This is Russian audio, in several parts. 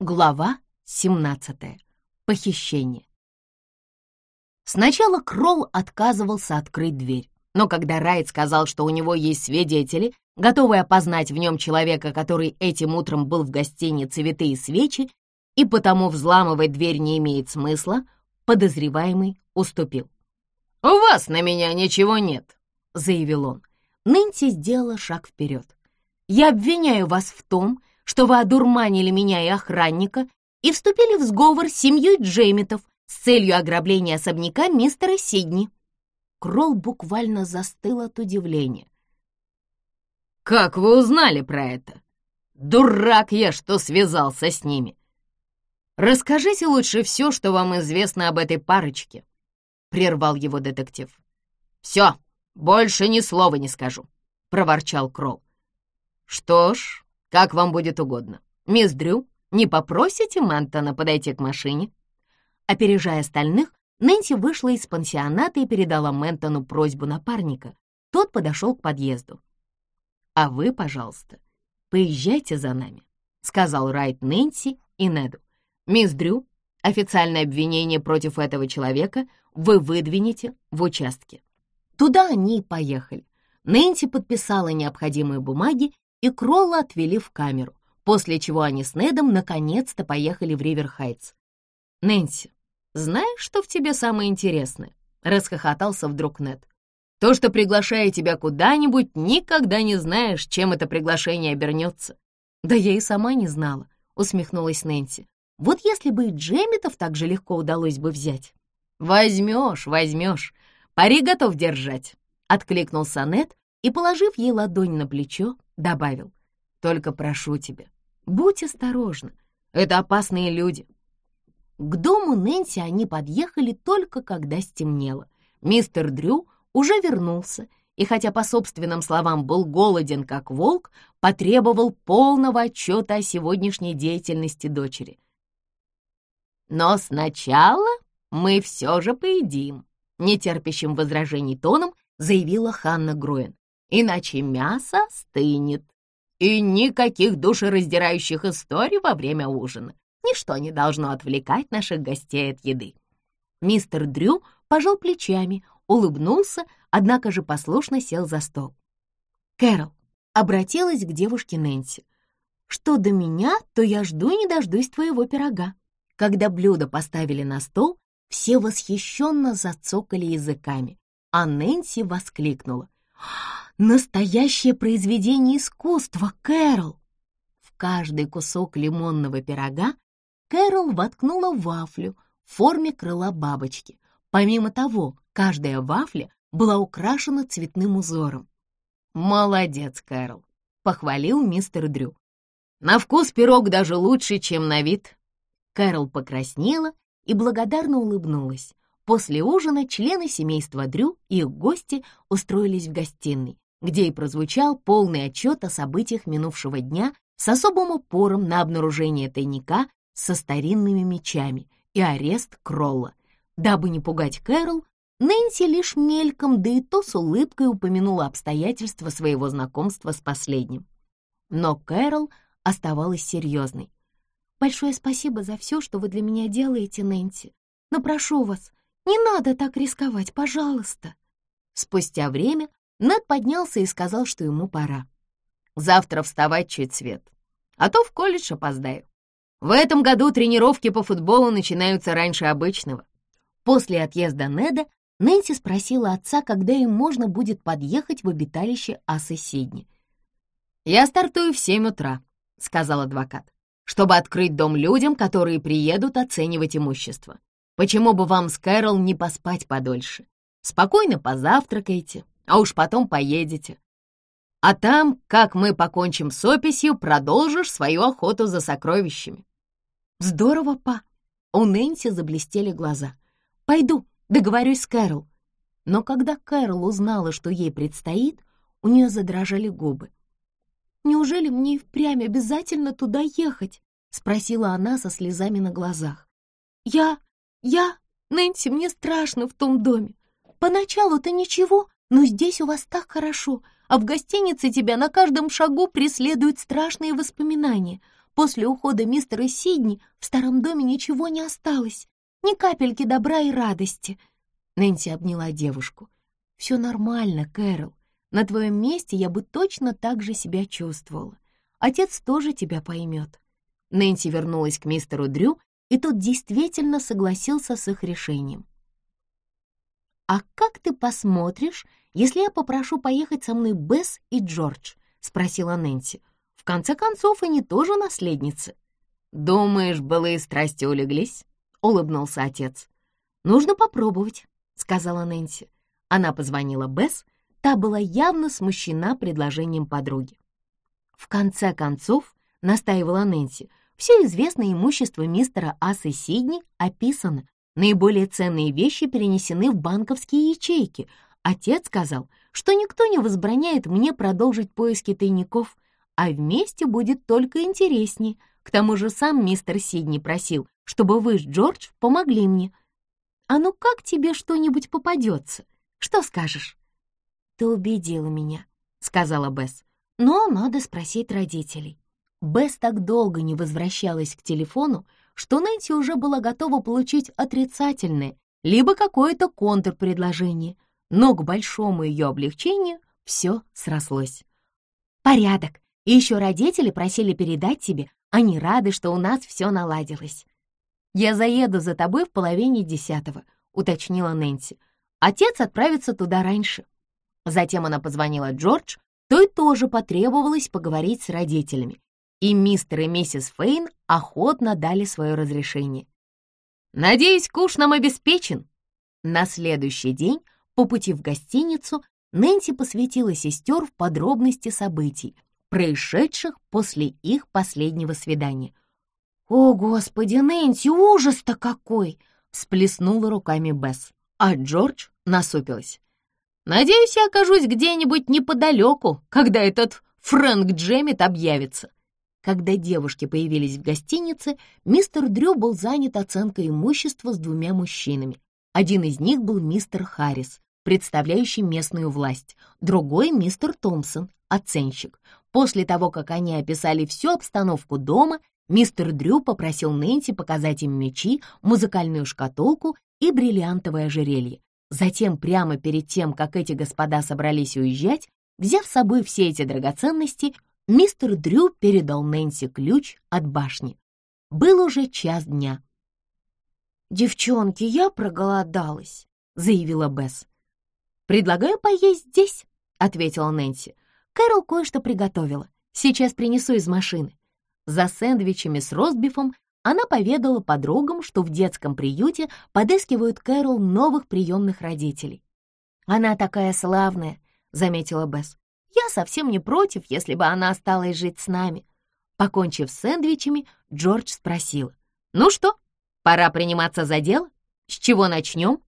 Глава 17. Похищение. Сначала Кролл отказывался открыть дверь, но когда Райт сказал, что у него есть свидетели, готовые опознать в нем человека, который этим утром был в гостинице «Витые свечи», и потому взламывать дверь не имеет смысла, подозреваемый уступил. «У вас на меня ничего нет», — заявил он. Нэнси сделала шаг вперед. «Я обвиняю вас в том, что вы одурманили меня и охранника и вступили в сговор с семьей Джеймитов с целью ограбления особняка мистера Сидни». Кролл буквально застыл от удивления. «Как вы узнали про это? Дурак я, что связался с ними!» «Расскажите лучше все, что вам известно об этой парочке», — прервал его детектив. «Все, больше ни слова не скажу», — проворчал Кролл. «Что ж, как вам будет угодно. Мисс Дрю, не попросите Мэнтона подойти к машине?» Опережая остальных, Нэнси вышла из пансионата и передала Мэнтону просьбу напарника. Тот подошел к подъезду. «А вы, пожалуйста, поезжайте за нами», — сказал Райт Нэнси и Неду. «Мисс Дрю, официальное обвинение против этого человека вы выдвинете в участке». Туда они и поехали. Нэнси подписала необходимые бумаги и Кролла отвели в камеру, после чего они с Недом наконец-то поехали в Риверхайтс. «Нэнси, знаешь, что в тебе самое интересное?» — расхохотался вдруг Нед. «То, что приглашая тебя куда-нибудь, никогда не знаешь, чем это приглашение обернется». «Да я и сама не знала», — усмехнулась Нэнси. «Вот если бы и Джемитов так же легко удалось бы взять». «Возьмешь, возьмешь. Пари готов держать», — откликнулся Нед и, положив ей ладонь на плечо, добавил. «Только прошу тебя, будь осторожна, это опасные люди». К дому Нэнси они подъехали только когда стемнело. Мистер Дрю уже вернулся, и хотя по собственным словам был голоден как волк, потребовал полного отчета о сегодняшней деятельности дочери. «Но сначала мы все же поедим», — нетерпящим возражений тоном заявила Ханна Груэн иначе мясо стынет. И никаких душераздирающих историй во время ужина. Ничто не должно отвлекать наших гостей от еды. Мистер Дрю пожал плечами, улыбнулся, однако же послушно сел за стол. Кэрол обратилась к девушке Нэнси. «Что до меня, то я жду не дождусь твоего пирога». Когда блюдо поставили на стол, все восхищенно зацокали языками, а Нэнси воскликнула. Настоящее произведение искусства, Кэрол!» В каждый кусок лимонного пирога Кэрол воткнула вафлю в форме крыла бабочки. Помимо того, каждая вафля была украшена цветным узором. «Молодец, Кэрол!» — похвалил мистер Дрю. «На вкус пирог даже лучше, чем на вид». Кэрол покраснела и благодарно улыбнулась. После ужина члены семейства Дрю и их гости устроились в гостиной, где и прозвучал полный отчет о событиях минувшего дня с особым упором на обнаружение тайника со старинными мечами и арест Кролла. Дабы не пугать Кэрол, Нэнси лишь мельком, да и то с улыбкой упомянула обстоятельства своего знакомства с последним. Но Кэрол оставалась серьезной. «Большое спасибо за все, что вы для меня делаете, Нэнси. Но прошу вас, не надо так рисковать, пожалуйста». Спустя время нед поднялся и сказал, что ему пора. Завтра вставать чуть свет, а то в колледж опоздаю. В этом году тренировки по футболу начинаются раньше обычного. После отъезда Неда Нэнси спросила отца, когда им можно будет подъехать в обиталище Асы Сидни. «Я стартую в семь утра», — сказал адвокат, «чтобы открыть дом людям, которые приедут оценивать имущество. Почему бы вам с Кэрол не поспать подольше? Спокойно позавтракайте, а уж потом поедете. А там, как мы покончим с описью, продолжишь свою охоту за сокровищами. Здорово, па. У Нэнси заблестели глаза. Пойду, договорюсь с Кэрол. Но когда Кэрол узнала, что ей предстоит, у нее задрожали губы. «Неужели мне впрямь обязательно туда ехать?» — спросила она со слезами на глазах. «Я... я... Нэнси, мне страшно в том доме. Поначалу-то ничего, но здесь у вас так хорошо, а в гостинице тебя на каждом шагу преследуют страшные воспоминания. После ухода мистера Сидни в старом доме ничего не осталось, ни капельки добра и радости. Нэнси обняла девушку. «Все нормально, Кэрол. На твоем месте я бы точно так же себя чувствовала. Отец тоже тебя поймет». Нэнси вернулась к мистеру Дрю, и тот действительно согласился с их решением. «А как ты посмотришь, если я попрошу поехать со мной Бесс и Джордж?» — спросила Нэнси. «В конце концов, они тоже наследницы». «Думаешь, былые страсти улеглись?» — улыбнулся отец. «Нужно попробовать», — сказала Нэнси. Она позвонила Бесс, та была явно смущена предложением подруги. В конце концов, настаивала Нэнси, все известное имущество мистера Асы Сидни описано, Наиболее ценные вещи перенесены в банковские ячейки. Отец сказал, что никто не возбраняет мне продолжить поиски тайников, а вместе будет только интереснее. К тому же сам мистер Сидни просил, чтобы вы с Джордж помогли мне. А ну как тебе что-нибудь попадется? Что скажешь? Ты убедила меня, сказала Бесс. Но надо спросить родителей. Бесс так долго не возвращалась к телефону, что Нэнси уже была готова получить отрицательное, либо какое-то контрпредложение, но к большому ее облегчению все срослось. «Порядок. И еще родители просили передать тебе, они рады, что у нас все наладилось». «Я заеду за тобой в половине десятого», — уточнила Нэнси. «Отец отправится туда раньше». Затем она позвонила Джордж, той тоже потребовалось поговорить с родителями, и мистер и миссис Фейн охотно дали свое разрешение. «Надеюсь, куш нам обеспечен». На следующий день, по пути в гостиницу, Нэнси посвятила сестер в подробности событий, происшедших после их последнего свидания. «О, Господи, Нэнси, ужас-то какой!» — всплеснула руками Бесс, а Джордж насупилась. «Надеюсь, я окажусь где-нибудь неподалеку, когда этот Фрэнк Джеммит объявится. Когда девушки появились в гостинице, мистер Дрю был занят оценкой имущества с двумя мужчинами. Один из них был мистер Харрис, представляющий местную власть, другой — мистер Томпсон, оценщик. После того, как они описали всю обстановку дома, мистер Дрю попросил Нэнси показать им мечи, музыкальную шкатулку и бриллиантовое ожерелье. Затем, прямо перед тем, как эти господа собрались уезжать, взяв с собой все эти драгоценности, мистер Дрю передал Нэнси ключ от башни. Был уже час дня. «Девчонки, я проголодалась», — заявила Бесс. «Предлагаю поесть здесь», — ответила Нэнси. «Кэрол кое-что приготовила. Сейчас принесу из машины». За сэндвичами с ростбифом она поведала подругам, что в детском приюте подыскивают Кэрол новых приемных родителей. «Она такая славная», — заметила Бесс. Я совсем не против, если бы она осталась жить с нами. Покончив с сэндвичами, Джордж спросил. «Ну что, пора приниматься за дело? С чего начнем?»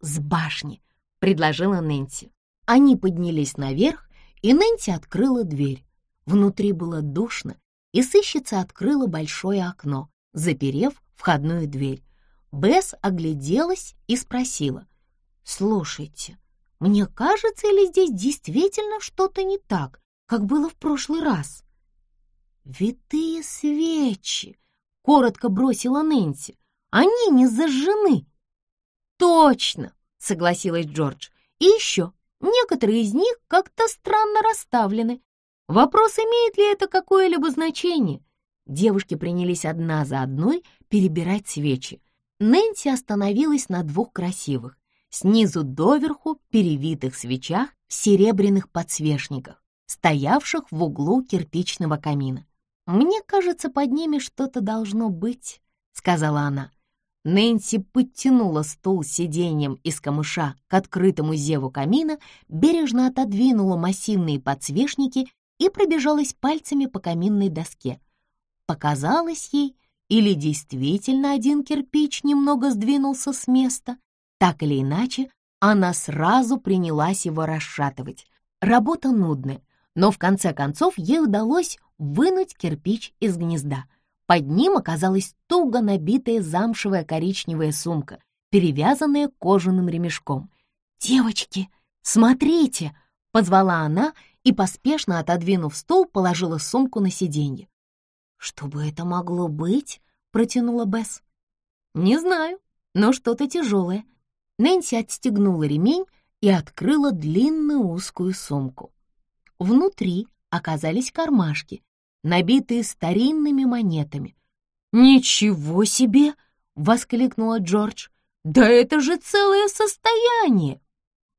«С башни», — предложила Нэнси. Они поднялись наверх, и Нэнси открыла дверь. Внутри было душно, и сыщица открыла большое окно, заперев входную дверь. Бесс огляделась и спросила. «Слушайте, мне кажется, или здесь действительно что-то не так, как было в прошлый раз? «Витые свечи!» — коротко бросила Нэнси. «Они не зажжены!» «Точно!» — согласилась Джордж. «И еще, некоторые из них как-то странно расставлены. Вопрос, имеет ли это какое-либо значение?» Девушки принялись одна за одной перебирать свечи. Нэнси остановилась на двух красивых снизу доверху перевитых свечах в серебряных подсвечниках, стоявших в углу кирпичного камина. «Мне кажется, под ними что-то должно быть», — сказала она. Нэнси подтянула стул сиденьем из камыша к открытому зеву камина, бережно отодвинула массивные подсвечники и пробежалась пальцами по каминной доске. Показалось ей, или действительно один кирпич немного сдвинулся с места, так или иначе, она сразу принялась его расшатывать. Работа нудная, но в конце концов ей удалось вынуть кирпич из гнезда. Под ним оказалась туго набитая замшевая коричневая сумка, перевязанная кожаным ремешком. «Девочки, смотрите!» — позвала она и, поспешно отодвинув стол, положила сумку на сиденье. «Что бы это могло быть?» — протянула Бесс. «Не знаю, но что-то тяжелое». Нэнси отстегнула ремень и открыла длинную узкую сумку. Внутри оказались кармашки, набитые старинными монетами. «Ничего себе!» — воскликнула Джордж. «Да это же целое состояние!»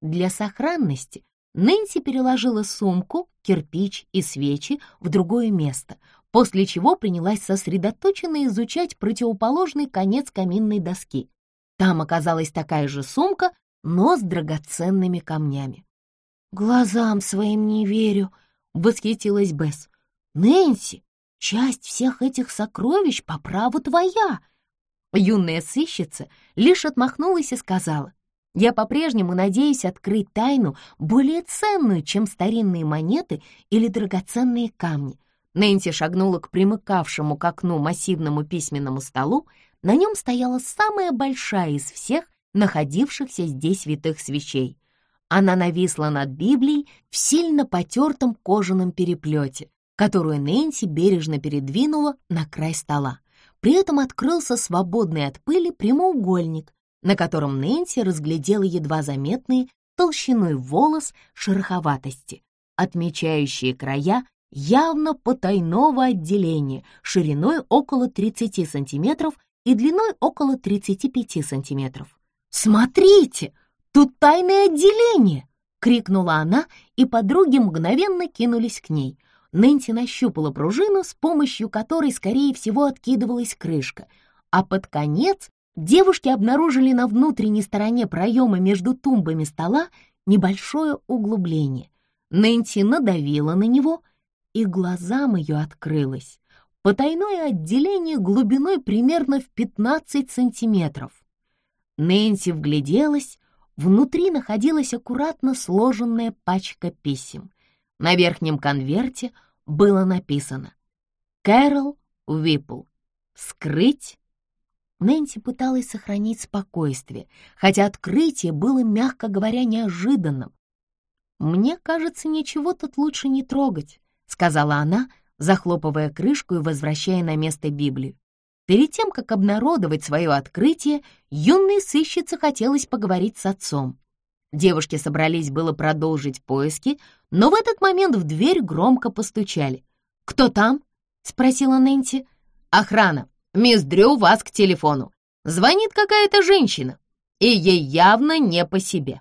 Для сохранности Нэнси переложила сумку, кирпич и свечи в другое место, после чего принялась сосредоточенно изучать противоположный конец каминной доски. Там оказалась такая же сумка, но с драгоценными камнями. «Глазам своим не верю», — восхитилась Бесс. «Нэнси, часть всех этих сокровищ по праву твоя!» Юная сыщица лишь отмахнулась и сказала, «Я по-прежнему надеюсь открыть тайну более ценную, чем старинные монеты или драгоценные камни». Нэнси шагнула к примыкавшему к окну массивному письменному столу. На нем стояла самая большая из всех находившихся здесь святых свечей. Она нависла над Библией в сильно потертом кожаном переплете, которую Нэнси бережно передвинула на край стола. При этом открылся свободный от пыли прямоугольник, на котором Нэнси разглядела едва заметные толщиной волос шероховатости, отмечающие края явно потайного отделения шириной около 30 сантиметров и длиной около 35 сантиметров. «Смотрите, тут тайное отделение!» — крикнула она, и подруги мгновенно кинулись к ней — Нэнси нащупала пружину, с помощью которой, скорее всего, откидывалась крышка, а под конец девушки обнаружили на внутренней стороне проема между тумбами стола небольшое углубление. Нэнси надавила на него, и глазам ее открылось. Потайное отделение глубиной примерно в 15 сантиметров. Нэнси вгляделась, внутри находилась аккуратно сложенная пачка писем — на верхнем конверте было написано «Кэрол Уиппл. Скрыть?» Нэнси пыталась сохранить спокойствие, хотя открытие было, мягко говоря, неожиданным. «Мне кажется, ничего тут лучше не трогать», — сказала она, захлопывая крышку и возвращая на место Библию. Перед тем, как обнародовать свое открытие, юной сыщице хотелось поговорить с отцом. Девушки собрались было продолжить поиски, но в этот момент в дверь громко постучали. «Кто там?» — спросила Нэнси. «Охрана. Мисс Дрю вас к телефону. Звонит какая-то женщина, и ей явно не по себе».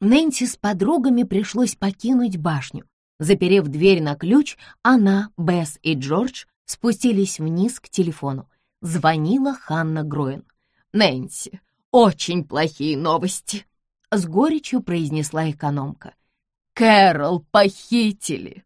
Нэнси с подругами пришлось покинуть башню. Заперев дверь на ключ, она, Бесс и Джордж спустились вниз к телефону. Звонила Ханна Гроин. «Нэнси, очень плохие новости!» — с горечью произнесла экономка. «Кэрол похитили!»